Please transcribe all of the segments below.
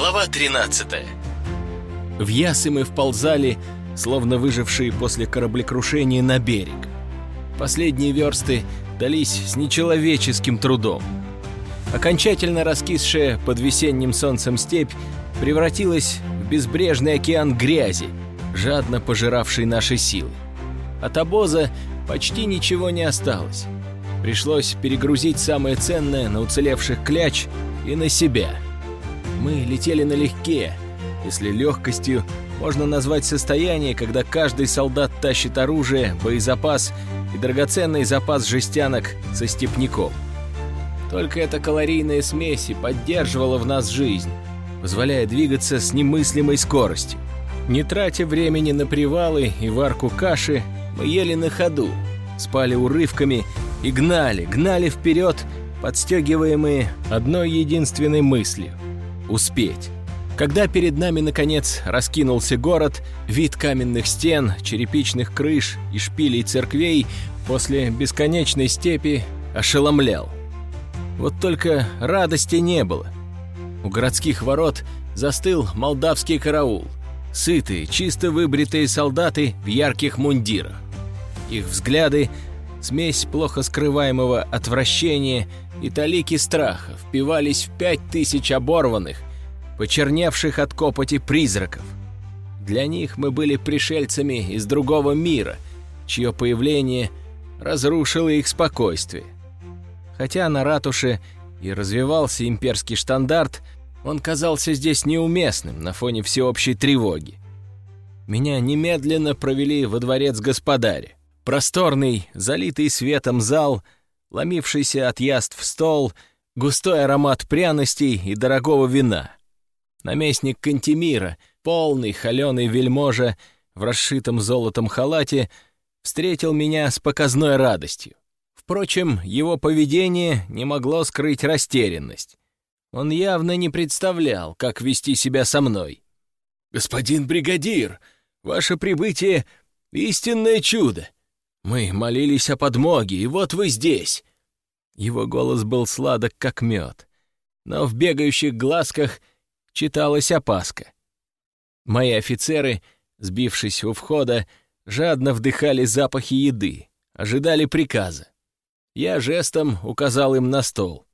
Глава 13 В ясы мы вползали, словно выжившие после кораблекрушения на берег. Последние версты дались с нечеловеческим трудом. Окончательно раскисшая под весенним солнцем степь превратилась в безбрежный океан грязи, жадно пожиравший наши силы. От обоза почти ничего не осталось. Пришлось перегрузить самое ценное на уцелевших кляч и на себя. Мы летели налегке, если легкостью можно назвать состояние, когда каждый солдат тащит оружие, боезапас и драгоценный запас жестянок со степняком. Только эта калорийная смесь и поддерживала в нас жизнь, позволяя двигаться с немыслимой скоростью. Не тратя времени на привалы и варку каши, мы ели на ходу, спали урывками и гнали, гнали вперед, подстегиваемые одной единственной мыслью — успеть. Когда перед нами, наконец, раскинулся город, вид каменных стен, черепичных крыш и шпилей церквей после бесконечной степи ошеломлял. Вот только радости не было. У городских ворот застыл молдавский караул. Сытые, чисто выбритые солдаты в ярких мундирах. Их взгляды — смесь плохо скрываемого отвращения и талики страха впивались в пять тысяч оборванных, почерневших от копоти призраков. Для них мы были пришельцами из другого мира, чье появление разрушило их спокойствие. Хотя на ратуше и развивался имперский штандарт, он казался здесь неуместным на фоне всеобщей тревоги. Меня немедленно провели во дворец господаря. Просторный, залитый светом зал, ломившийся от яств стол, густой аромат пряностей и дорогого вина. Наместник Кантемира, полный холеный вельможа в расшитом золотом халате, встретил меня с показной радостью. Впрочем, его поведение не могло скрыть растерянность. Он явно не представлял, как вести себя со мной. «Господин бригадир, ваше прибытие — истинное чудо! Мы молились о подмоге, и вот вы здесь!» Его голос был сладок, как мед, но в бегающих глазках читалась опаска. Мои офицеры, сбившись у входа, жадно вдыхали запахи еды, ожидали приказа. Я жестом указал им на стол.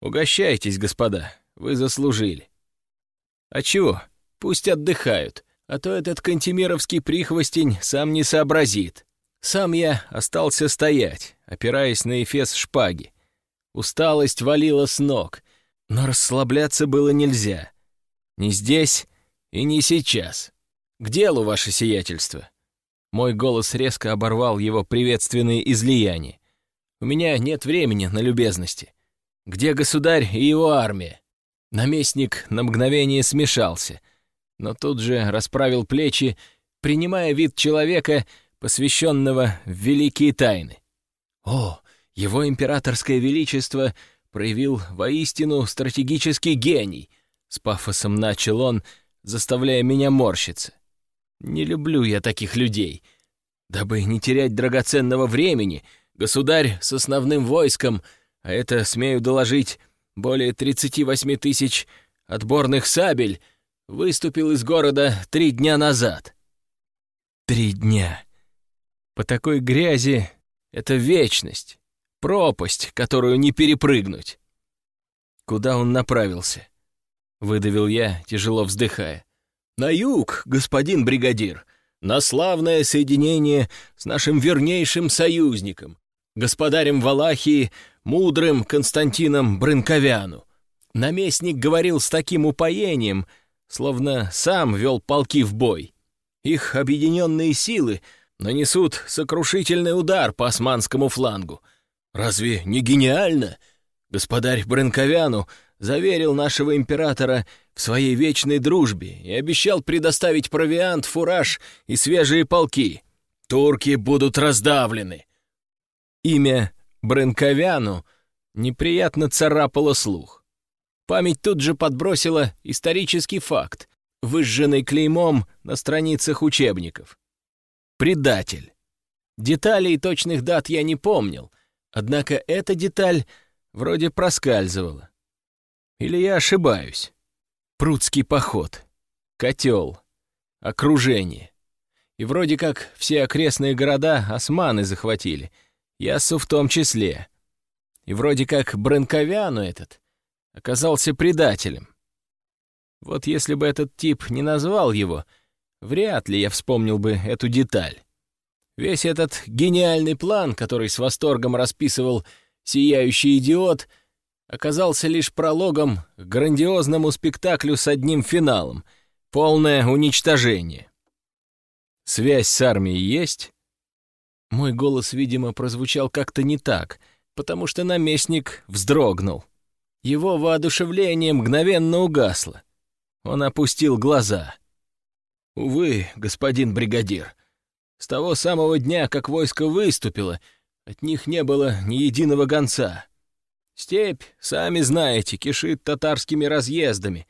«Угощайтесь, господа, вы заслужили». «А чего? Пусть отдыхают, а то этот кантемировский прихвостень сам не сообразит». Сам я остался стоять, опираясь на эфес шпаги. Усталость валила с ног, но расслабляться было нельзя. Ни здесь и не сейчас. К делу, ваше сиятельство. Мой голос резко оборвал его приветственные излияния. У меня нет времени на любезности. Где государь и его армия? Наместник на мгновение смешался, но тут же расправил плечи, принимая вид человека, посвященного в великие тайны. О, его императорское величество проявил воистину стратегический гений, с пафосом начал он, заставляя меня морщиться. Не люблю я таких людей. Дабы не терять драгоценного времени, государь с основным войском, а это, смею доложить, более 38 тысяч отборных сабель, выступил из города три дня назад. Три дня. По такой грязи это вечность, пропасть, которую не перепрыгнуть. Куда он направился? Выдавил я, тяжело вздыхая. На юг, господин бригадир, на славное соединение с нашим вернейшим союзником, господарем Валахии, мудрым Константином Брынковяну. Наместник говорил с таким упоением, словно сам вел полки в бой. Их объединенные силы — нанесут сокрушительный удар по османскому флангу. Разве не гениально? Господарь Бренковяну заверил нашего императора в своей вечной дружбе и обещал предоставить провиант, фураж и свежие полки. Турки будут раздавлены. Имя Бренковяну неприятно царапало слух. Память тут же подбросила исторический факт, выжженный клеймом на страницах учебников предатель. Деталей и точных дат я не помнил, однако эта деталь вроде проскальзывала. Или я ошибаюсь? Прудский поход, котел, окружение. И вроде как все окрестные города османы захватили, Яссу в том числе. И вроде как Бранковяну этот оказался предателем. Вот если бы этот тип не назвал его, вряд ли я вспомнил бы эту деталь. Весь этот гениальный план, который с восторгом расписывал сияющий идиот, оказался лишь прологом к грандиозному спектаклю с одним финалом — полное уничтожение. Связь с армией есть? Мой голос, видимо, прозвучал как-то не так, потому что наместник вздрогнул. Его воодушевление мгновенно угасло. Он опустил глаза. «Увы, господин бригадир, с того самого дня, как войско выступило, от них не было ни единого гонца. Степь, сами знаете, кишит татарскими разъездами,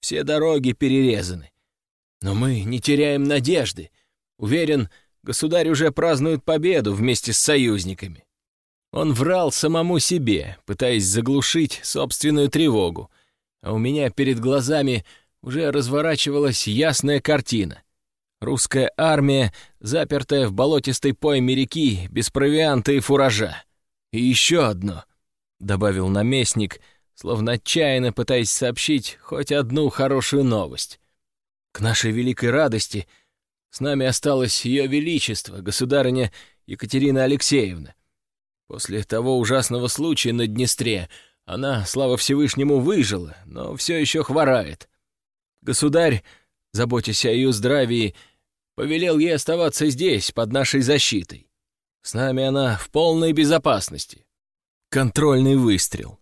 все дороги перерезаны. Но мы не теряем надежды. Уверен, государь уже празднует победу вместе с союзниками. Он врал самому себе, пытаясь заглушить собственную тревогу, а у меня перед глазами уже разворачивалась ясная картина. Русская армия, запертая в болотистой пойме реки, без провианта и фуража. И еще одно, — добавил наместник, словно отчаянно пытаясь сообщить хоть одну хорошую новость. К нашей великой радости с нами осталось ее величество, государыня Екатерина Алексеевна. После того ужасного случая на Днестре она, слава Всевышнему, выжила, но все еще хворает. Государь, заботясь о ее здравии, повелел ей оставаться здесь, под нашей защитой. С нами она в полной безопасности. Контрольный выстрел.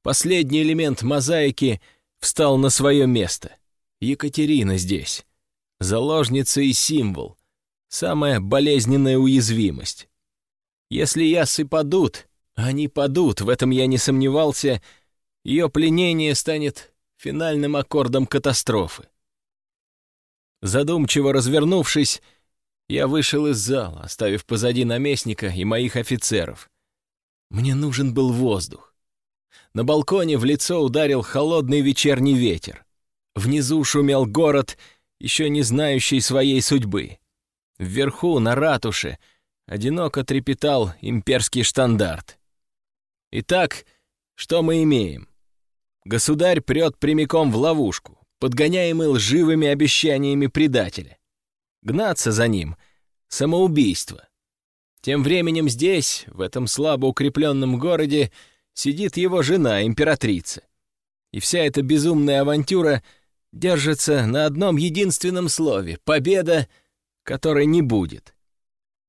Последний элемент мозаики встал на свое место. Екатерина здесь. Заложница и символ. Самая болезненная уязвимость. Если ясы падут, они падут, в этом я не сомневался, ее пленение станет финальным аккордом катастрофы. Задумчиво развернувшись, я вышел из зала, оставив позади наместника и моих офицеров. Мне нужен был воздух. На балконе в лицо ударил холодный вечерний ветер. Внизу шумел город, еще не знающий своей судьбы. Вверху, на ратуше, одиноко трепетал имперский штандарт. Итак, что мы имеем? Государь прет прямиком в ловушку, подгоняемый лживыми обещаниями предателя. Гнаться за ним — самоубийство. Тем временем здесь, в этом слабо укрепленном городе, сидит его жена, императрица. И вся эта безумная авантюра держится на одном единственном слове — победа, которой не будет.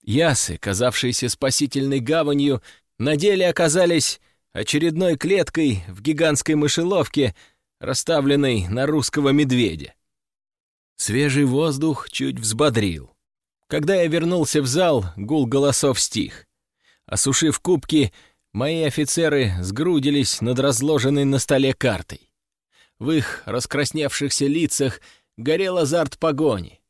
Ясы, казавшиеся спасительной гаванью, на деле оказались очередной клеткой в гигантской мышеловке, расставленной на русского медведя. Свежий воздух чуть взбодрил. Когда я вернулся в зал, гул голосов стих. Осушив кубки, мои офицеры сгрудились над разложенной на столе картой. В их раскрасневшихся лицах горел азарт погони.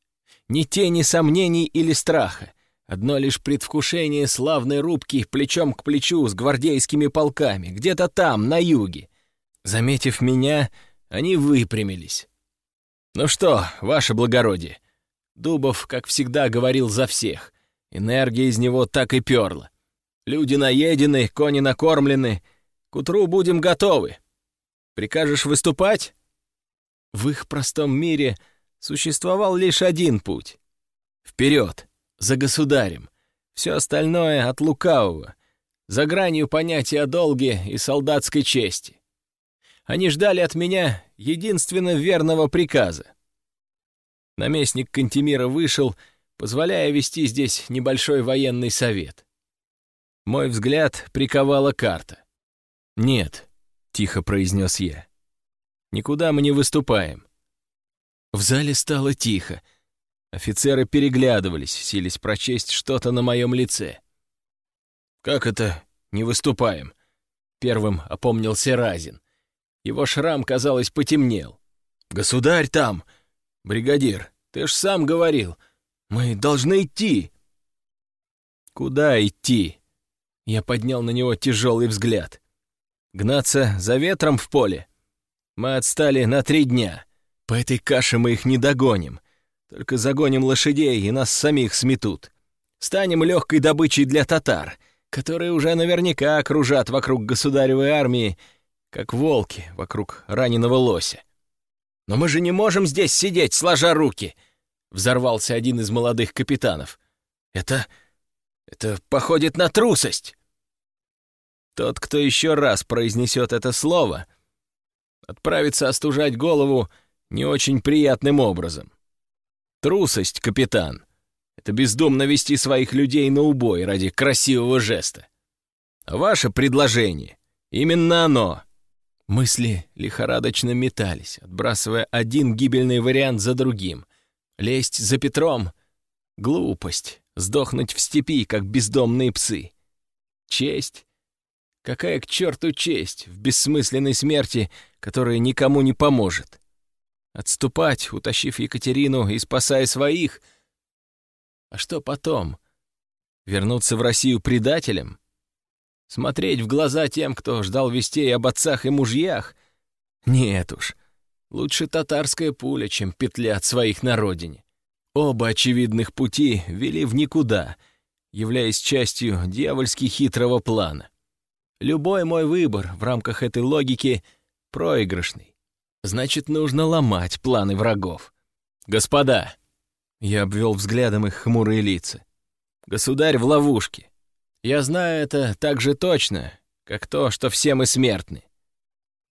Ни тени сомнений или страха, Одно лишь предвкушение славной рубки плечом к плечу с гвардейскими полками, где-то там, на юге. Заметив меня, они выпрямились. «Ну что, ваше благородие?» Дубов, как всегда, говорил за всех. Энергия из него так и перла. Люди наедены, кони накормлены. К утру будем готовы. Прикажешь выступать? В их простом мире существовал лишь один путь. Вперед! За государем. Все остальное от лукавого, за гранью понятия о долге и солдатской чести. Они ждали от меня единственно верного приказа. Наместник Кантемира вышел, позволяя вести здесь небольшой военный совет. Мой взгляд приковала карта. «Нет», — тихо произнес я, — «никуда мы не выступаем». В зале стало тихо, — Офицеры переглядывались, сились прочесть что-то на моем лице. «Как это не выступаем?» Первым опомнился Разин. Его шрам, казалось, потемнел. «Государь там! Бригадир, ты ж сам говорил, мы должны идти!» «Куда идти?» Я поднял на него тяжелый взгляд. «Гнаться за ветром в поле? Мы отстали на три дня. По этой каше мы их не догоним. Только загоним лошадей, и нас самих сметут. Станем легкой добычей для татар, которые уже наверняка окружат вокруг государевой армии, как волки вокруг раненого лося. «Но мы же не можем здесь сидеть, сложа руки!» — взорвался один из молодых капитанов. «Это... это походит на трусость!» Тот, кто еще раз произнесет это слово, отправится остужать голову не очень приятным образом. Трусость, капитан, — это бездумно вести своих людей на убой ради красивого жеста. ваше предложение — именно оно. Мысли лихорадочно метались, отбрасывая один гибельный вариант за другим. Лезть за Петром — глупость, сдохнуть в степи, как бездомные псы. Честь Какая к черту честь в бессмысленной смерти, которая никому не поможет? Отступать, утащив Екатерину и спасая своих? А что потом? Вернуться в Россию предателем? Смотреть в глаза тем, кто ждал вестей об отцах и мужьях? Нет уж, лучше татарская пуля, чем петля от своих на родине. Оба очевидных пути вели в никуда, являясь частью дьявольски хитрого плана. Любой мой выбор в рамках этой логики проигрышный. Значит, нужно ломать планы врагов. Господа, я обвел взглядом их хмурые лица. Государь в ловушке. Я знаю это так же точно, как то, что все мы смертны.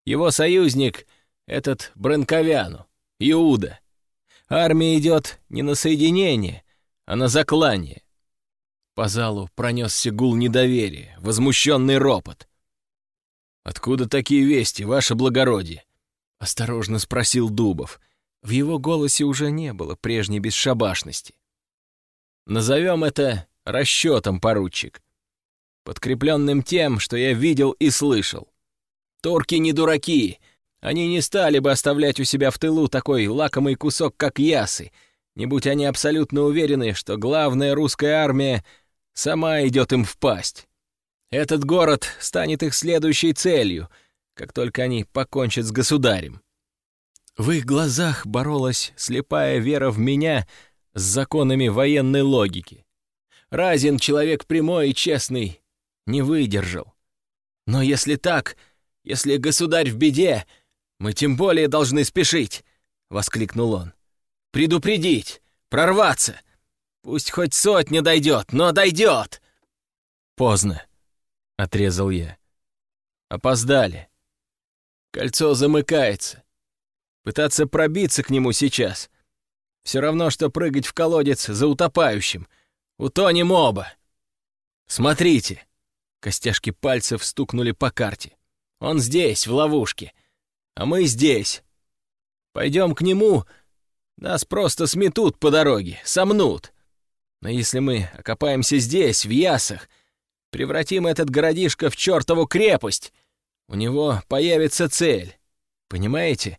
Его союзник — этот Бранковяну, Иуда. Армия идет не на соединение, а на заклание. По залу пронесся гул недоверия, возмущенный ропот. «Откуда такие вести, ваше благородие?» — осторожно спросил Дубов. В его голосе уже не было прежней бесшабашности. «Назовем это расчетом, поручик, подкрепленным тем, что я видел и слышал. Турки не дураки, они не стали бы оставлять у себя в тылу такой лакомый кусок, как ясы, не будь они абсолютно уверены, что главная русская армия — сама идет им в пасть. Этот город станет их следующей целью, как только они покончат с государем. В их глазах боролась слепая вера в меня с законами военной логики. Разин, человек прямой и честный, не выдержал. Но если так, если государь в беде, мы тем более должны спешить, — воскликнул он. Предупредить, прорваться — Пусть хоть сотня дойдет, но дойдет!» «Поздно», — отрезал я. «Опоздали. Кольцо замыкается. Пытаться пробиться к нему сейчас. Все равно, что прыгать в колодец за утопающим. Утонем оба. Смотрите!» Костяшки пальцев стукнули по карте. «Он здесь, в ловушке. А мы здесь. Пойдем к нему, нас просто сметут по дороге, сомнут. Но если мы окопаемся здесь, в Ясах, превратим этот городишко в чертову крепость, у него появится цель. Понимаете?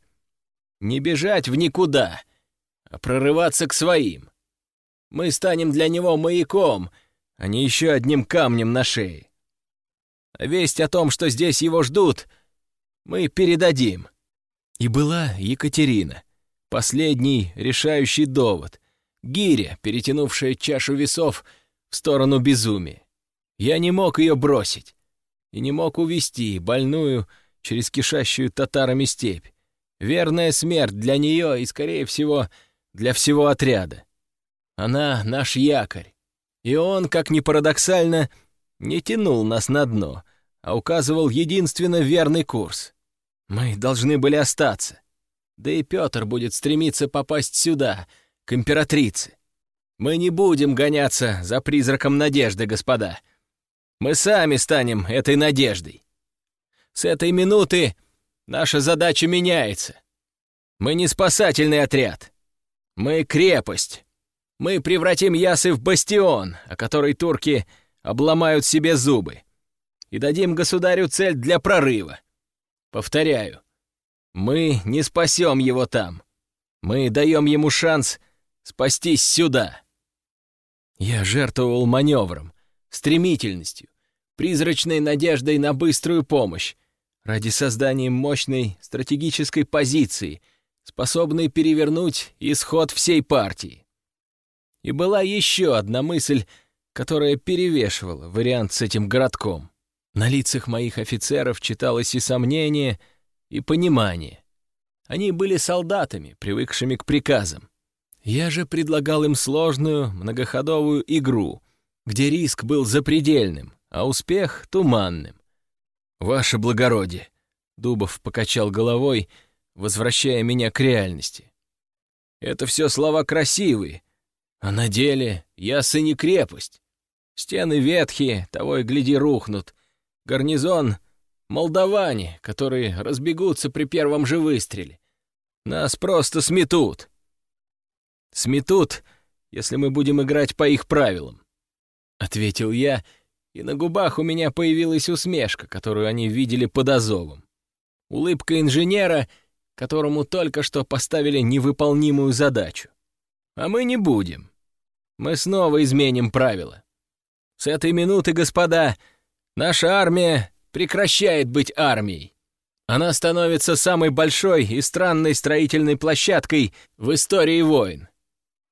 Не бежать в никуда, а прорываться к своим. Мы станем для него маяком, а не еще одним камнем на шее. Весть о том, что здесь его ждут, мы передадим. И была Екатерина, последний решающий довод — гиря, перетянувшая чашу весов в сторону безумия. Я не мог ее бросить и не мог увести больную через кишащую татарами степь. Верная смерть для нее и, скорее всего, для всего отряда. Она наш якорь. И он, как ни парадоксально, не тянул нас на дно, а указывал единственно верный курс. Мы должны были остаться. Да и Петр будет стремиться попасть сюда — к императрице. Мы не будем гоняться за призраком надежды, господа. Мы сами станем этой надеждой. С этой минуты наша задача меняется. Мы не спасательный отряд. Мы крепость. Мы превратим Ясы в бастион, о которой турки обломают себе зубы, и дадим государю цель для прорыва. Повторяю, мы не спасем его там. Мы даем ему шанс Спастись сюда!» Я жертвовал маневром, стремительностью, призрачной надеждой на быструю помощь, ради создания мощной стратегической позиции, способный перевернуть исход всей партии. И была еще одна мысль, которая перевешивала вариант с этим городком. На лицах моих офицеров читалось и сомнение, и понимание. Они были солдатами, привыкшими к приказам. Я же предлагал им сложную, многоходовую игру, где риск был запредельным, а успех — туманным. «Ваше благородие!» — Дубов покачал головой, возвращая меня к реальности. «Это все слова красивые, а на деле ясы не крепость. Стены ветхие, того и гляди рухнут. Гарнизон — молдаване, которые разбегутся при первом же выстреле. Нас просто сметут. Сметут, если мы будем играть по их правилам. Ответил я, и на губах у меня появилась усмешка, которую они видели под Азовом. Улыбка инженера, которому только что поставили невыполнимую задачу. А мы не будем. Мы снова изменим правила. С этой минуты, господа, наша армия прекращает быть армией. Она становится самой большой и странной строительной площадкой в истории войн.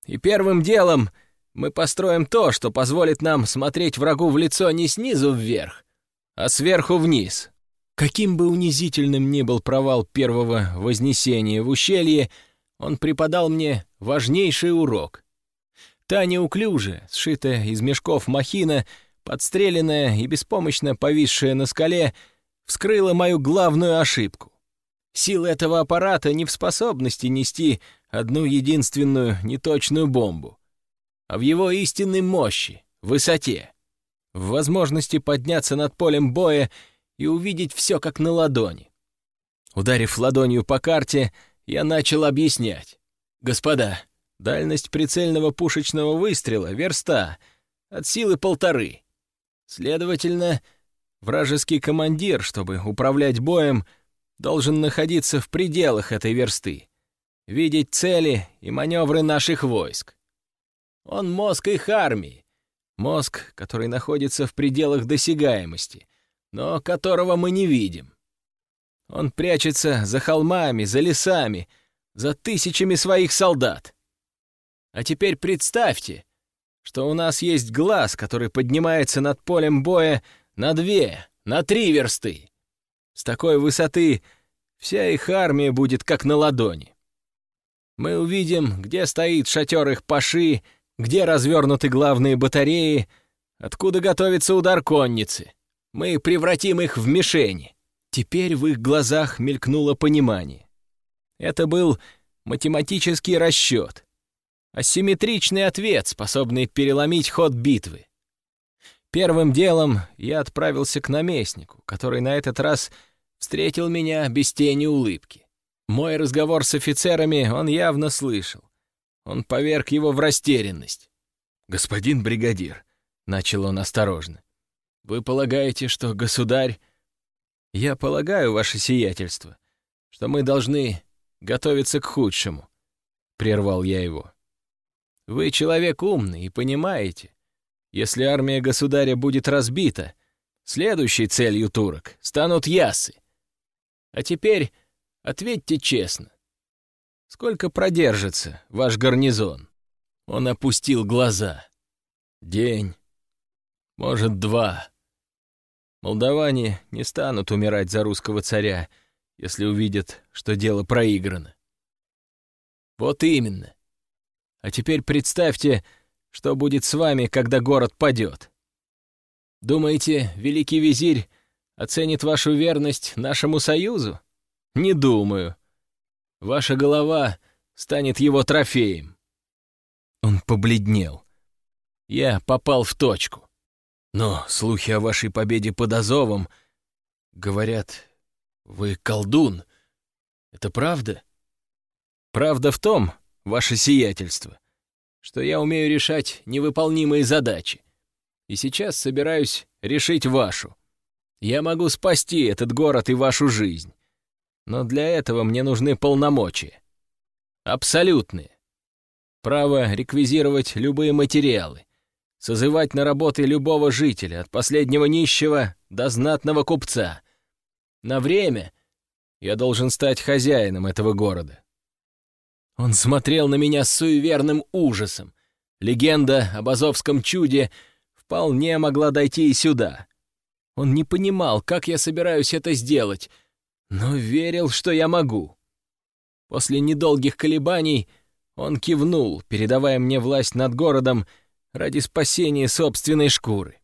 И первым делом мы построим то, что позволит нам смотреть врагу в лицо не снизу вверх, а сверху вниз. Каким бы унизительным ни был провал первого вознесения в ущелье, он преподал мне важнейший урок. Та неуклюжая, сшитая из мешков махина, подстреленная и беспомощно повисшая на скале, вскрыла мою главную ошибку. Сила этого аппарата не в способности нести одну единственную неточную бомбу, а в его истинной мощи, высоте, в возможности подняться над полем боя и увидеть все как на ладони. Ударив ладонью по карте, я начал объяснять. «Господа, Дальность прицельного пушечного выстрела — верста, от силы полторы. Следовательно, вражеский командир, чтобы управлять боем, должен находиться в пределах этой версты, видеть цели и маневры наших войск. Он мозг их армии, мозг, который находится в пределах досягаемости, но которого мы не видим. Он прячется за холмами, за лесами, за тысячами своих солдат. А теперь представьте, что у нас есть глаз, который поднимается над полем боя на две, на три версты. С такой высоты вся их армия будет как на ладони. Мы увидим, где стоит шатер их паши, где развернуты главные батареи, откуда готовится удар конницы. Мы превратим их в мишени. Теперь в их глазах мелькнуло понимание. Это был математический расчет асимметричный ответ, способный переломить ход битвы. Первым делом я отправился к наместнику, который на этот раз встретил меня без тени улыбки. Мой разговор с офицерами он явно слышал. Он поверг его в растерянность. «Господин бригадир», — начал он осторожно, — «вы полагаете, что государь...» «Я полагаю, ваше сиятельство, что мы должны готовиться к худшему», — прервал я его. Вы человек умный и понимаете, если армия государя будет разбита, следующей целью турок станут ясы. А теперь ответьте честно, сколько продержится ваш гарнизон? Он опустил глаза. День, может, два. Молдаване не станут умирать за русского царя, если увидят, что дело проиграно. Вот именно. А теперь представьте, что будет с вами, когда город падет. Думаете, великий визирь оценит вашу верность нашему союзу? Не думаю. Ваша голова станет его трофеем. Он побледнел. Я попал в точку. Но слухи о вашей победе под Азовом говорят, вы колдун. Это правда? Правда в том, ваше сиятельство, что я умею решать невыполнимые задачи. И сейчас собираюсь решить вашу. Я могу спасти этот город и вашу жизнь. Но для этого мне нужны полномочия. Абсолютные. Право реквизировать любые материалы, созывать на работы любого жителя, от последнего нищего до знатного купца. На время я должен стать хозяином этого города. Он смотрел на меня с суеверным ужасом. Легенда об азовском чуде вполне могла дойти и сюда. Он не понимал, как я собираюсь это сделать, но верил, что я могу. После недолгих колебаний он кивнул, передавая мне власть над городом ради спасения собственной шкуры.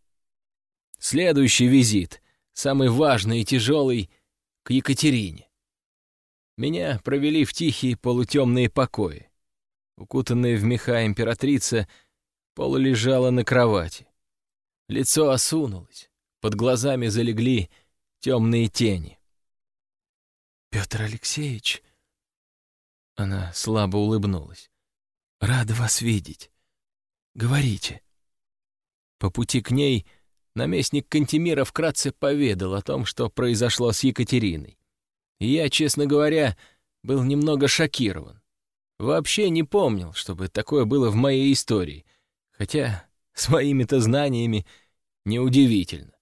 Следующий визит, самый важный и тяжелый, к Екатерине. Меня провели в тихие полутемные покои. Укутанная в меха императрица полулежала на кровати. Лицо осунулось, под глазами залегли темные тени. «Петр Алексеевич...» Она слабо улыбнулась. «Рада вас видеть. Говорите». По пути к ней наместник Кантемира вкратце поведал о том, что произошло с Екатериной. И я, честно говоря, был немного шокирован. Вообще не помнил, чтобы такое было в моей истории, хотя с моими-то знаниями неудивительно.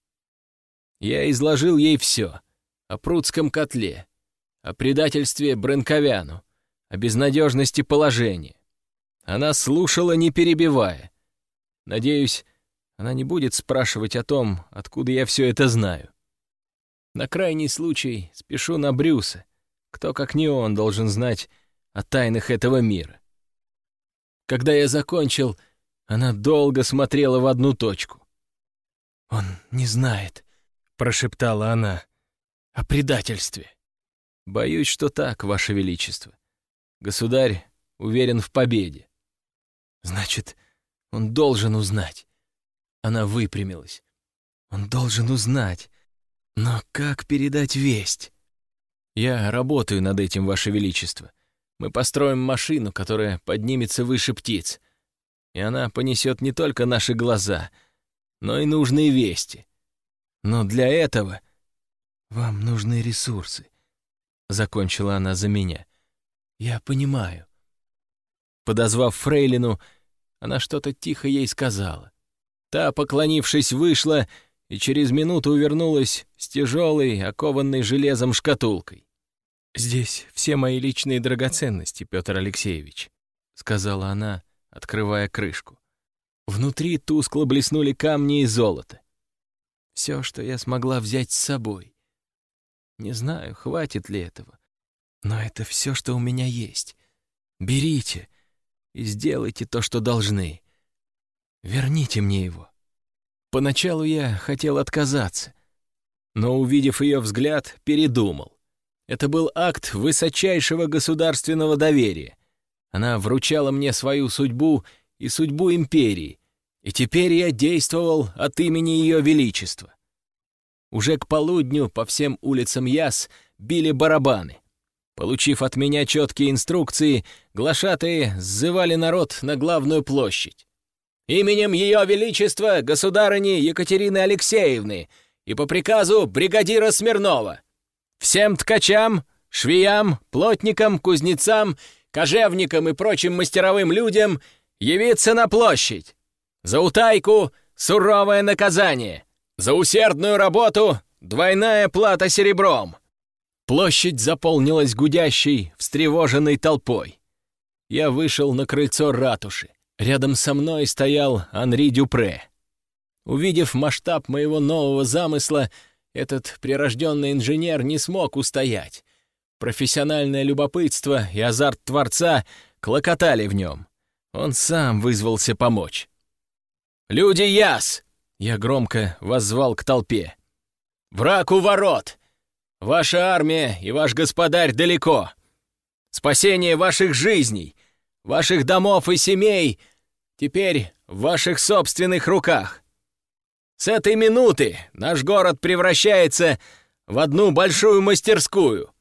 Я изложил ей все о прудском котле, о предательстве Бренковяну, о безнадежности положения. Она слушала, не перебивая. Надеюсь, она не будет спрашивать о том, откуда я все это знаю. На крайний случай спешу на Брюса. Кто, как не он, должен знать о тайнах этого мира. Когда я закончил, она долго смотрела в одну точку. «Он не знает», — прошептала она, — «о предательстве». «Боюсь, что так, Ваше Величество. Государь уверен в победе». «Значит, он должен узнать». Она выпрямилась. Он должен узнать. Но как передать весть? Я работаю над этим, Ваше Величество. Мы построим машину, которая поднимется выше птиц. И она понесет не только наши глаза, но и нужные вести. Но для этого... Вам нужны ресурсы. Закончила она за меня. Я понимаю. Подозвав Фрейлину, она что-то тихо ей сказала. Та, поклонившись, вышла и через минуту увернулась с тяжелой, окованной железом шкатулкой. «Здесь все мои личные драгоценности, Петр Алексеевич», — сказала она, открывая крышку. Внутри тускло блеснули камни и золото. Все, что я смогла взять с собой. Не знаю, хватит ли этого, но это все, что у меня есть. Берите и сделайте то, что должны. Верните мне его. Поначалу я хотел отказаться, но, увидев ее взгляд, передумал. Это был акт высочайшего государственного доверия. Она вручала мне свою судьбу и судьбу империи, и теперь я действовал от имени Ее Величества. Уже к полудню по всем улицам Яс били барабаны. Получив от меня четкие инструкции, глашатые сзывали народ на главную площадь именем Ее Величества, государыни Екатерины Алексеевны и по приказу бригадира Смирнова. Всем ткачам, швеям, плотникам, кузнецам, кожевникам и прочим мастеровым людям явиться на площадь. За утайку — суровое наказание. За усердную работу — двойная плата серебром. Площадь заполнилась гудящей, встревоженной толпой. Я вышел на крыльцо ратуши. Рядом со мной стоял Анри Дюпре. Увидев масштаб моего нового замысла, этот прирожденный инженер не смог устоять. Профессиональное любопытство и азарт Творца клокотали в нем. Он сам вызвался помочь. «Люди яс!» — я громко воззвал к толпе. «Враг у ворот! Ваша армия и ваш господарь далеко! Спасение ваших жизней — ваших домов и семей теперь в ваших собственных руках. С этой минуты наш город превращается в одну большую мастерскую.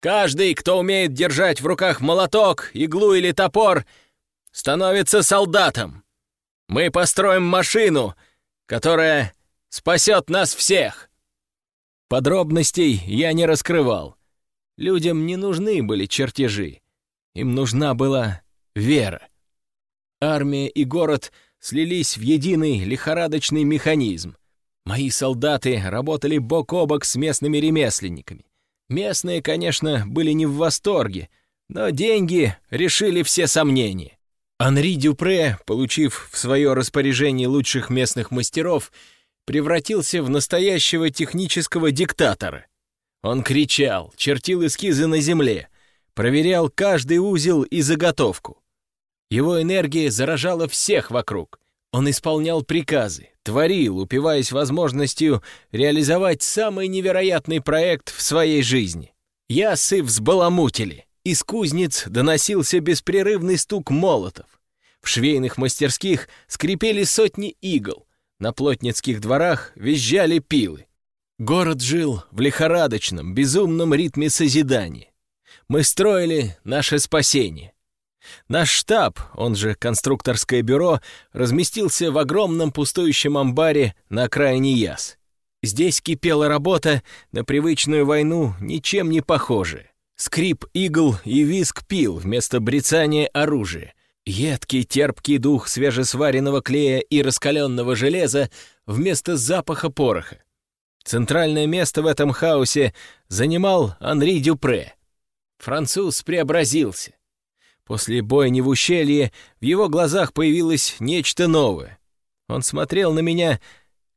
Каждый, кто умеет держать в руках молоток, иглу или топор, становится солдатом. Мы построим машину, которая спасет нас всех. Подробностей я не раскрывал. Людям не нужны были чертежи. Им нужна была вера. Армия и город слились в единый лихорадочный механизм. Мои солдаты работали бок о бок с местными ремесленниками. Местные, конечно, были не в восторге, Но деньги решили все сомнения. Анри Дюпре, получив в свое распоряжение лучших местных мастеров, превратился в настоящего технического диктатора. Он кричал, чертил эскизы на земле, проверял каждый узел и заготовку. Его энергия заражала всех вокруг. Он исполнял приказы, творил, упиваясь возможностью реализовать самый невероятный проект в своей жизни. Ясы взбаламутили. Из кузниц доносился беспрерывный стук молотов. В швейных мастерских скрипели сотни игл. На плотницких дворах визжали пилы. Город жил в лихорадочном, безумном ритме созидания. Мы строили наше спасение. Наш штаб, он же конструкторское бюро, разместился в огромном пустующем амбаре на окраине Яс. Здесь кипела работа на привычную войну, ничем не похожая. Скрип игл и виск пил вместо брецания оружия. Едкий терпкий дух свежесваренного клея и раскаленного железа вместо запаха пороха. Центральное место в этом хаосе занимал Анри Дюпре. Француз преобразился. После бойни в ущелье в его глазах появилось нечто новое. Он смотрел на меня,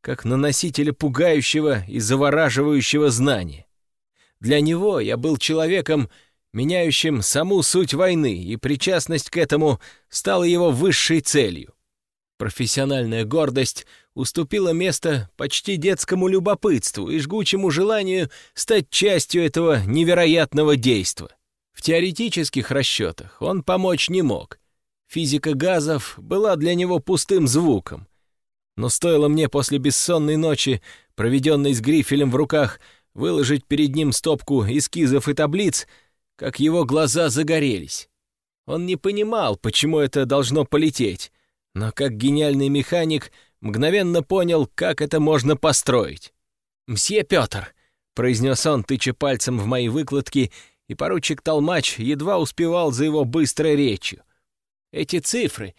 как на носителя пугающего и завораживающего знания. Для него я был человеком, меняющим саму суть войны, и причастность к этому стала его высшей целью. Профессиональная гордость уступила место почти детскому любопытству и жгучему желанию стать частью этого невероятного действа. В теоретических расчетах он помочь не мог. Физика газов была для него пустым звуком. Но стоило мне после бессонной ночи, проведенной с грифелем в руках, выложить перед ним стопку эскизов и таблиц, как его глаза загорелись. Он не понимал, почему это должно полететь, но как гениальный механик мгновенно понял, как это можно построить. «Мсье Петр», — произнес он, тыча пальцем в мои выкладки и поручик Толмач едва успевал за его быстрой речью. «Эти цифры,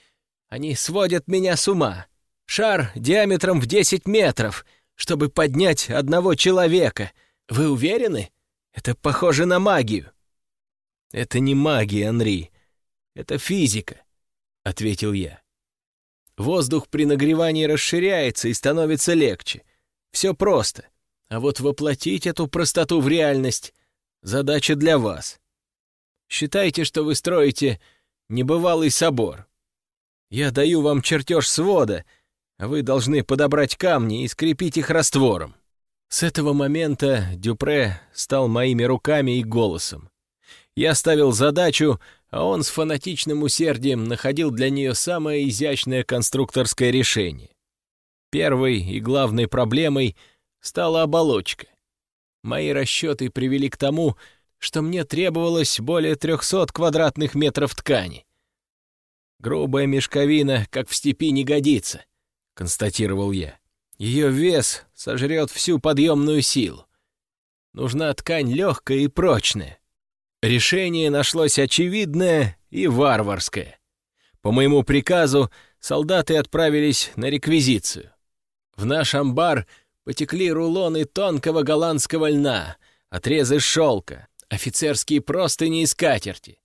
они сводят меня с ума. Шар диаметром в 10 метров, чтобы поднять одного человека. Вы уверены? Это похоже на магию». «Это не магия, Анри. Это физика», — ответил я. Воздух при нагревании расширяется и становится легче. Все просто. А вот воплотить эту простоту в реальность задача для вас. Считайте, что вы строите небывалый собор. Я даю вам чертеж свода, а вы должны подобрать камни и скрепить их раствором. С этого момента Дюпре стал моими руками и голосом. Я ставил задачу, а он с фанатичным усердием находил для нее самое изящное конструкторское решение. Первой и главной проблемой стала оболочка. Мои расчеты привели к тому, что мне требовалось более 300 квадратных метров ткани. «Грубая мешковина, как в степи, не годится», — констатировал я. «Ее вес сожрет всю подъемную силу. Нужна ткань легкая и прочная». Решение нашлось очевидное и варварское. По моему приказу солдаты отправились на реквизицию. В наш амбар — потекли рулоны тонкого голландского льна, отрезы шелка, офицерские простыни и скатерти.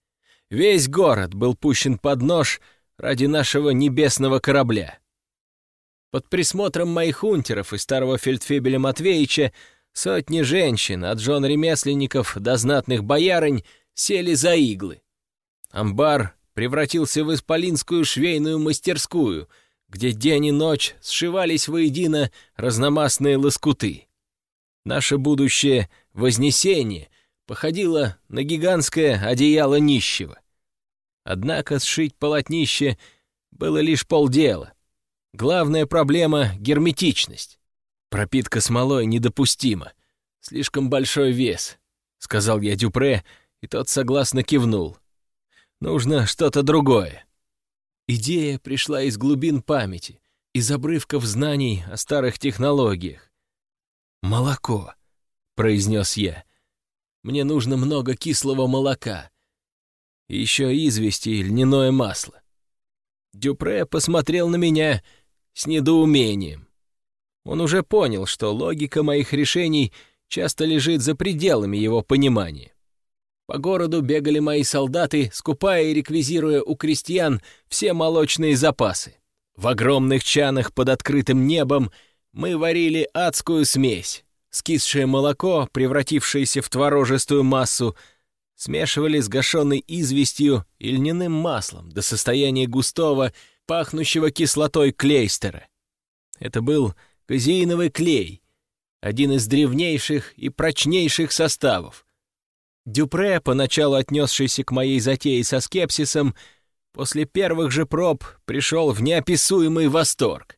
Весь город был пущен под нож ради нашего небесного корабля. Под присмотром моих унтеров и старого фельдфебеля Матвеича сотни женщин, от жен ремесленников до знатных боярынь, сели за иглы. Амбар превратился в исполинскую швейную мастерскую — где день и ночь сшивались воедино разномастные лоскуты. Наше будущее вознесение походило на гигантское одеяло нищего. Однако сшить полотнище было лишь полдела. Главная проблема — герметичность. Пропитка смолой недопустима. Слишком большой вес, — сказал я Дюпре, и тот согласно кивнул. Нужно что-то другое. Идея пришла из глубин памяти, из обрывков знаний о старых технологиях. «Молоко», — произнес я. «Мне нужно много кислого молока. И еще извести и льняное масло». Дюпре посмотрел на меня с недоумением. Он уже понял, что логика моих решений часто лежит за пределами его понимания. По городу бегали мои солдаты, скупая и реквизируя у крестьян все молочные запасы. В огромных чанах под открытым небом мы варили адскую смесь. Скисшее молоко, превратившееся в творожистую массу, смешивали с гашенной известью и льняным маслом до состояния густого, пахнущего кислотой клейстера. Это был казеиновый клей, один из древнейших и прочнейших составов. Дюпре, поначалу отнесшийся к моей затее со скепсисом, после первых же проб пришел в неописуемый восторг.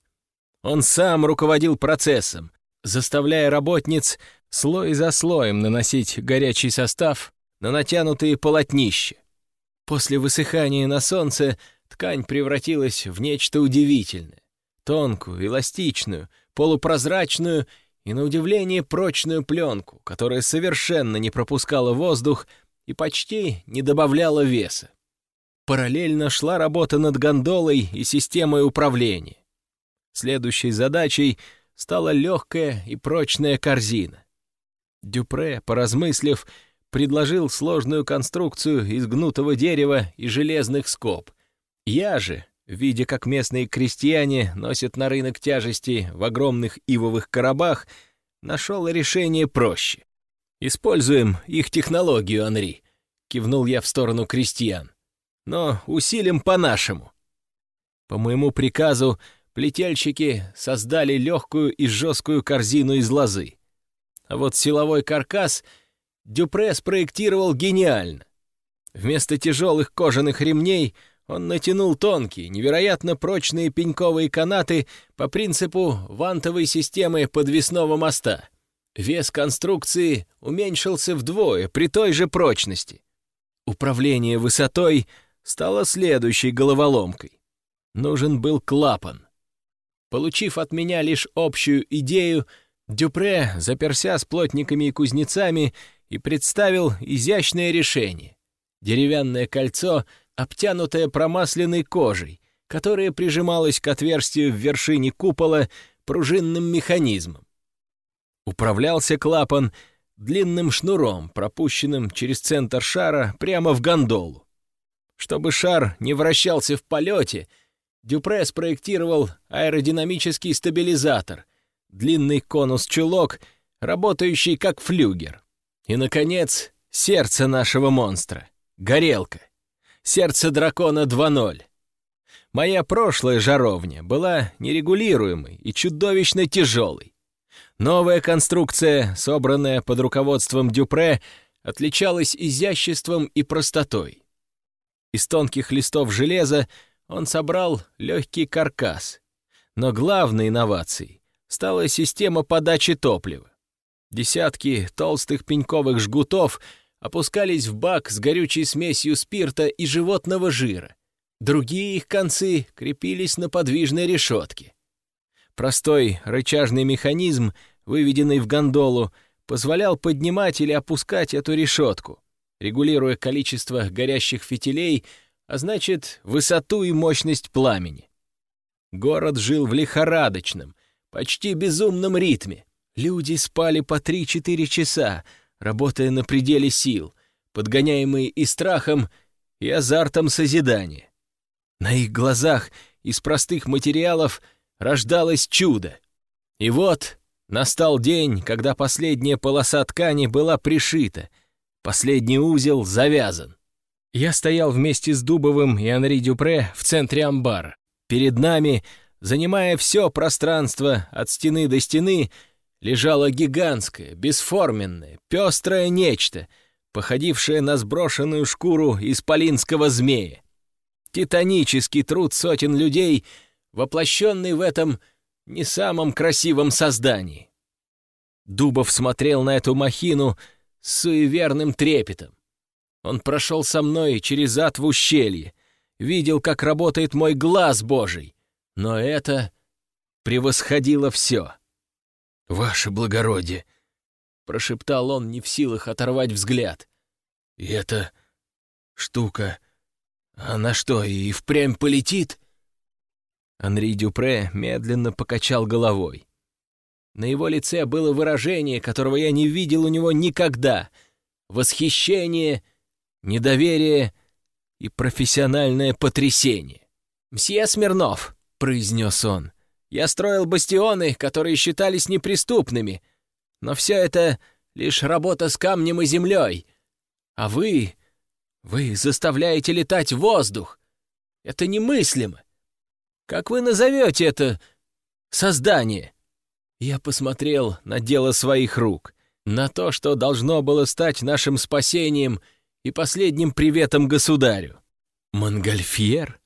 Он сам руководил процессом, заставляя работниц слой за слоем наносить горячий состав на натянутые полотнища. После высыхания на солнце ткань превратилась в нечто удивительное. Тонкую, эластичную, полупрозрачную и, на удивление, прочную пленку, которая совершенно не пропускала воздух и почти не добавляла веса. Параллельно шла работа над гондолой и системой управления. Следующей задачей стала легкая и прочная корзина. Дюпре, поразмыслив, предложил сложную конструкцию из гнутого дерева и железных скоб. Я же, видя, как местные крестьяне носят на рынок тяжести в огромных ивовых коробах, нашел решение проще. «Используем их технологию, Анри», — кивнул я в сторону крестьян. «Но усилим по-нашему». По моему приказу плетельщики создали легкую и жесткую корзину из лозы. А вот силовой каркас — Дюпре спроектировал гениально. Вместо тяжелых кожаных ремней он натянул тонкие, невероятно прочные пеньковые канаты по принципу вантовой системы подвесного моста. Вес конструкции уменьшился вдвое при той же прочности. Управление высотой стало следующей головоломкой. Нужен был клапан. Получив от меня лишь общую идею, Дюпре, заперся с плотниками и кузнецами, и представил изящное решение. Деревянное кольцо, обтянутое промасленной кожей, которое прижималось к отверстию в вершине купола пружинным механизмом. Управлялся клапан длинным шнуром, пропущенным через центр шара прямо в гондолу. Чтобы шар не вращался в полете, Дюпре спроектировал аэродинамический стабилизатор, длинный конус-чулок, работающий как флюгер. И, наконец, сердце нашего монстра. Горелка. Сердце дракона 2.0. Моя прошлая жаровня была нерегулируемой и чудовищно тяжелой. Новая конструкция, собранная под руководством Дюпре, отличалась изяществом и простотой. Из тонких листов железа он собрал легкий каркас. Но главной инновацией стала система подачи топлива. Десятки толстых пеньковых жгутов опускались в бак с горючей смесью спирта и животного жира. Другие их концы крепились на подвижной решетке. Простой рычажный механизм, выведенный в гондолу, позволял поднимать или опускать эту решетку, регулируя количество горящих фитилей, а значит, высоту и мощность пламени. Город жил в лихорадочном, почти безумном ритме. Люди спали по 3-4 часа, работая на пределе сил, подгоняемые и страхом, и азартом созидания. На их глазах из простых материалов рождалось чудо. И вот настал день, когда последняя полоса ткани была пришита, последний узел завязан. Я стоял вместе с Дубовым и Анри Дюпре в центре амбара. Перед нами, занимая все пространство от стены до стены, лежало гигантское, бесформенное, пестрое нечто, походившее на сброшенную шкуру исполинского змея. Титанический труд сотен людей, воплощенный в этом не самом красивом создании. Дубов смотрел на эту махину с суеверным трепетом. Он прошел со мной через ад в ущелье, видел, как работает мой глаз Божий, но это превосходило все. «Ваше благородие!» — прошептал он, не в силах оторвать взгляд. «И эта штука, она что, и впрямь полетит?» Анри Дюпре медленно покачал головой. На его лице было выражение, которого я не видел у него никогда — восхищение недоверие и профессиональное потрясение. «Мсье Смирнов», — произнес он, — «я строил бастионы, которые считались неприступными, но все это лишь работа с камнем и землей. А вы... вы заставляете летать воздух. Это немыслимо. Как вы назовете это создание?» Я посмотрел на дело своих рук, на то, что должно было стать нашим спасением и последним приветом государю. Монгольфьер?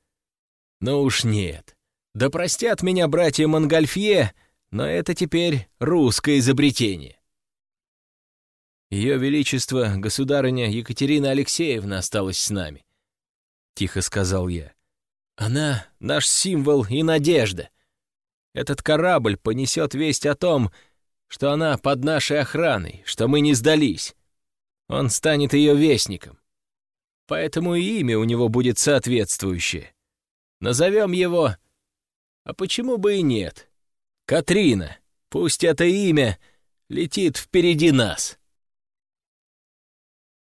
Ну уж нет. Да простят меня братья Монгольфье, но это теперь русское изобретение. Ее Величество, государыня Екатерина Алексеевна осталась с нами, — тихо сказал я. Она — наш символ и надежда. Этот корабль понесет весть о том, что она под нашей охраной, что мы не сдались. Он станет ее вестником. Поэтому и имя у него будет соответствующее. Назовем его... А почему бы и нет? Катрина. Пусть это имя летит впереди нас.